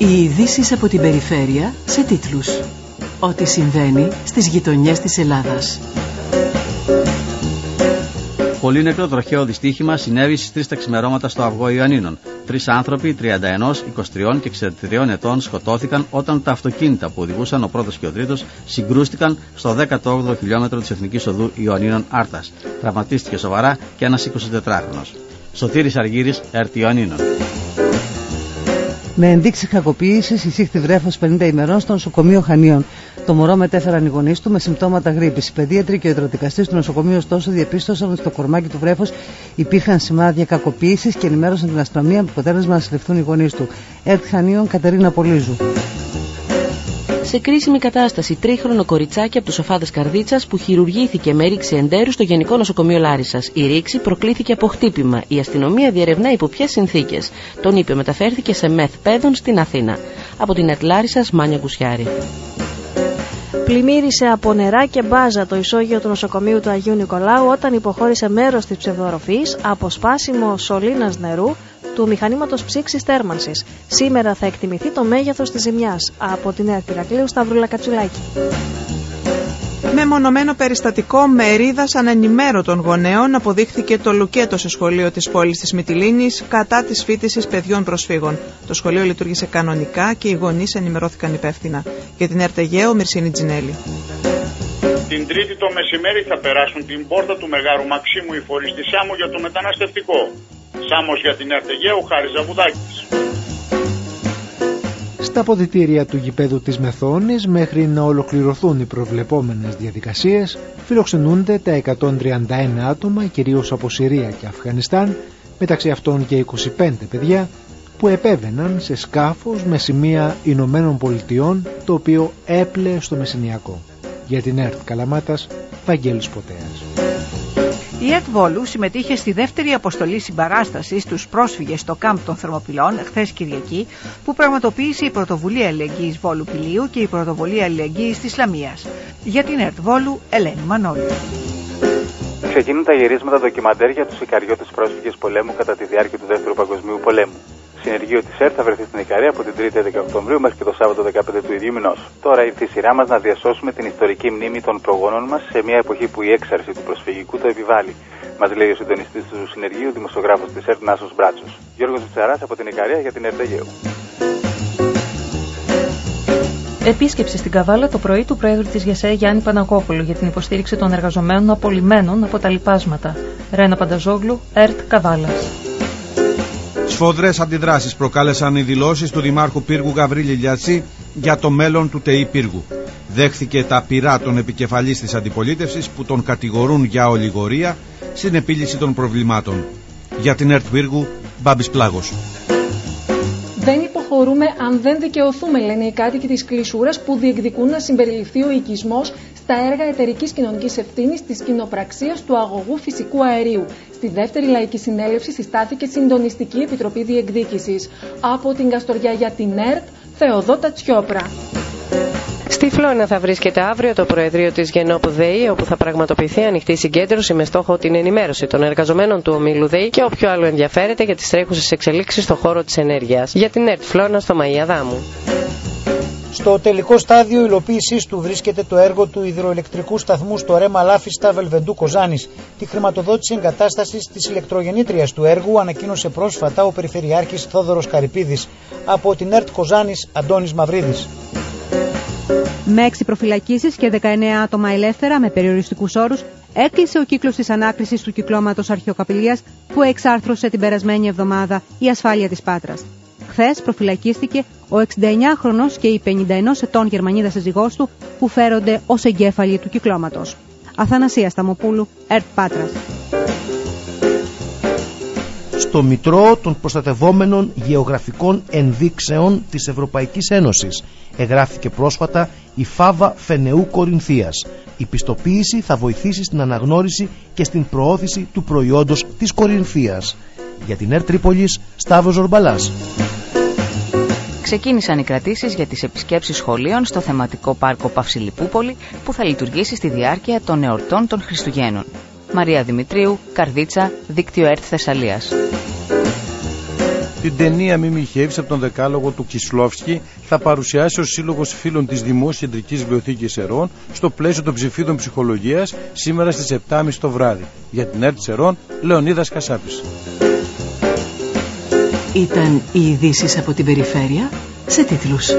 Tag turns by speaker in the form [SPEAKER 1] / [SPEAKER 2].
[SPEAKER 1] Οι ειδήσεις από την περιφέρεια σε τίτλους. Ό,τι συμβαίνει στις γειτονιές της Ελλάδας.
[SPEAKER 2] Πολύ νεκρό τροχαίο δυστύχημα συνέβη στις 3 τα ξημερώματα στο αυγό Ιωαννίνων. Τρεις άνθρωποι, 31, 23 και 63 ετών, σκοτώθηκαν όταν τα αυτοκίνητα που οδηγούσαν ο πρώτος και ο τρίτος συγκρούστηκαν στο 18ο χιλιόμετρο της Εθνικής Οδού Ιωαννίνων Άρτας. Τραυματίστηκε σοβαρά και ένας 24χρονο. Σωτήρης Αργύρης, Ερτ Ιωαννίνων.
[SPEAKER 3] Με ενδείξει κακοποίησης εισήχθη βρέφος 50 ημερών στο νοσοκομείο Χανίων. Το μωρό μετέφεραν οι γονείς του με συμπτώματα γρήπης. Οι παιδίατροι και ο υδροδικαστή του νοσοκομείου, ωστόσο, διαπίστωσαν ότι στο κορμάκι του βρέφος υπήρχαν σημάδια κακοποίησης και ενημέρωσαν την αστυνομία με αποτέλεσμα να συλληφθούν οι γονείς του. Ερτ Χανίων, Κατερίνα Πολύζου.
[SPEAKER 4] Σε κρίσιμη κατάσταση, τρίχρονο κοριτσάκι από τους Σοφάδες Καρδίτσας που χειρουργήθηκε με ρήξη εντέρου στο Γενικό Νοσοκομείο Λάρισας. Η ρήξη προκλήθηκε από χτύπημα. Η αστυνομία διερευνά υπό ποιες συνθήκες. Τον είπε μεταφέρθηκε σε μεθ παιδών στην Αθήνα. Από την Λάρισας, Μάνια Γκουσιάρη.
[SPEAKER 5] Πλημμύρισε από νερά και μπάζα το ισόγειο του νοσοκομείου του Αγίου Νικολάου όταν υποχώρησε μέρος της ψευδοροφής από σπάσιμο σωλήνας νερού του μηχανήματος ψήξης θέρμανσης. Σήμερα θα εκτιμηθεί το μέγεθος της ζημιάς. Από την Νέα Πυρακλείου Σταυρούλα Κατσουλάκη.
[SPEAKER 6] Με μονομένο περιστατικό μερίδας ανενημέρωτων γονέων αποδείχθηκε το λουκέτο σε σχολείο της πόλης της Μυτιλίνης κατά της φίτησης παιδιών προσφύγων. Το σχολείο λειτουργήσε κανονικά και οι γονείς ενημερώθηκαν υπεύθυνα. Για την Ερτεγέο, Μυρσίνη Τζινέλη.
[SPEAKER 7] Την Τρίτη το μεσημέρι θα περάσουν την πόρτα του Μεγάρου Μαξίμου οι φορείς της Σάμου για το μεταναστευτικό. Σάμος για την Αρτεγέου, Χάρης Ζαβουδάκης.
[SPEAKER 8] Στα ποδητήρια του γηπέδου της Μεθόνης μέχρι να ολοκληρωθούν οι προβλεπόμενες διαδικασίες φιλοξενούνται τα 131 άτομα κυρίως από Συρία και Αφγανιστάν μεταξύ αυτών και 25 παιδιά που επέβαιναν σε σκάφος με σημεία Ηνωμένων Πολιτειών το οποίο έπλεε στο Μεσσηνιακό. Για την ΕΡΤ Καλαμάτας, Βαγγέλης Ποτέας.
[SPEAKER 9] Η ΕΚ Βόλου συμμετείχε στη δεύτερη αποστολή συμπαράστασης στου πρόσφυγες στο κάμπ των Θερμοπυλών χθες Κυριακή, που πραγματοποίησε η Πρωτοβουλία Αλληλεγγύης Βόλου Πηλίου και η Πρωτοβουλία Αλληλεγγύης της Λαμίας. Για την ΕΡΤ Βόλου, Ελένη Μανώλη.
[SPEAKER 10] Ξεκινούν τα γυρίσματα ντοκιμαντέρ για τους Ικαριώτε πρόσφυγες πολέμου κατά τη διάρκεια του Δεύτερου Παγκοσμίου Πολέμου συνεργείο της ΕΡΤ θα βρεθεί στην Ικαρία από την 3η 11 Οκτωβρίου μέχρι και το Σάββατο 15 του ίδιου μηνός. Τώρα ήρθε η σειρά μας να διασώσουμε την ιστορική μνήμη των προγόνων μας σε μια εποχή που η έξαρση του προσφυγικού το επιβάλλει. Μας λέει ο συντονιστής του συνεργείου, δημοσιογράφος της ΕΡΤ Νάσος Μπράτσος. Γιώργος Τσαράς από την Ικαρία για την ΕΡΤ Αιγαίου.
[SPEAKER 11] Επίσκεψη στην Καβάλα το πρωί του Πρόεδρου της ΓΕΣΕ Γιάννη Πανακόπουλου για την υποστήριξη των εργαζομένων απολυμμένων από τα λοιπάσματα. Ρένα Πανταζόγλου, ΕΡΤ Καβάλα.
[SPEAKER 12] Σφοδρέ αντιδράσεις προκάλεσαν οι δηλώσεις του Δημάρχου Πύργου Γαβρίλη Λιατσί για το μέλλον του ΤΕΗ Πύργου. Δέχθηκε τα πειρά των επικεφαλής της αντιπολίτευσης που τον κατηγορούν για ολιγορία στην επίλυση των προβλημάτων. Για την ΕΡΤ Πύργου, Μπάμπης Πλάγος.
[SPEAKER 11] Δεν υποχωρούμε αν δεν δικαιωθούμε, λένε οι κάτοικοι της Κλεισούρας που διεκδικούν να συμπεριληφθεί ο οικισμός στα έργα εταιρικής κοινωνικής ευθύνης της κοινοπραξίας του αγωγού φυσικού αερίου. Στη δεύτερη λαϊκή συνέλευση συστάθηκε Συντονιστική Επιτροπή Διεκδίκησης. Από την Καστοριά για την ΕΡΤ, Θεοδότα Τσιόπρα.
[SPEAKER 4] Στη Φλόνα θα βρίσκεται αύριο το Προεδρείο της Γενόπου ΔΕΗ, όπου θα πραγματοποιηθεί ανοιχτή συγκέντρωση με στόχο την ενημέρωση των εργαζομένων του ομίλου ΔΕΗ και όποιο άλλο ενδιαφέρεται για τις τρέχουσες εξελίξεις στον χώρο της ενέργειας. Για την ΕΡΤ Φλόνα στο Μαϊαδάμου.
[SPEAKER 13] Στο τελικό στάδιο υλοποίησής του βρίσκεται το έργο του υδροελεκτρικού σταθμού στο ρέμα Λάφιστα Βελβεντού Κοζάνης. Τη χρηματοδότηση εγκατάστασης της ηλεκτρογεννήτριας του έργου ανακοίνωσε πρόσφατα ο Περιφερειάρχης Θόδωρος Καρυπίδης. Από την ΕΡΤ Κοζάνης, Αντώνης Μαυρίδης.
[SPEAKER 14] Με έξι προφυλακίσεις και 19 άτομα ελεύθερα με περιοριστικούς όρους, έκλεισε ο κύκλος της ανάκρισης του κυκλώματος αρχαιοκαπηλεία που εξάρθρωσε την περασμένη εβδομάδα η ασφάλεια της Πάτρας. Χθες προφυλακίστηκε ο 69χρονο και η 51 ετών Γερμανίδας σύζυγός του που φέρονται ως εγκέφαλοι του κυκλώματος. Αθανασίας Σταμοπούλου, ΕΡΤ Πάτρας.
[SPEAKER 15] Στο Μητρό των Προστατευόμενων Γεωγραφικών Ενδείξεων της Ευρωπαϊκής Ένωσης εγγράφηκε πρόσφατα η Φάβα Φενεού Κορινθίας. Η πιστοποίηση θα βοηθήσει στην αναγνώριση και στην προώθηση του προϊόντος της Κορινθίας. Για την ΕΡΤ Τρίπολης, Σταύρος Ζορμπαλάς
[SPEAKER 16] ξεκίνησαν οι κρατήσεις για τις επισκέψεις σχολείων στο θεματικό πάρκο Παυσιλιπούπολη που θα λειτουργήσει στη διάρκεια των εορτών των Χριστουγέννων. Μαρία Δημητρίου, Καρδίτσα, Δίκτυο ΕΡΤ Θεσσαλίας.
[SPEAKER 2] Την ταινία Μιμιχεύης από τον δεκάλογο του Κισλόφσκι θα παρουσιάσει ο Σύλλογος Φίλων της Δημόσιας Κεντρικής Βιβλιοθήκης Ερών στο πλαίσιο των ψηφίδων ψυχολογίας σήμερα στις 7.30 το βράδυ. Για την ΕΡΤ Ερών, Λεωνίδας Κασάπης.
[SPEAKER 1] Ήταν οι ειδήσεις από την περιφέρεια σε τίτλους.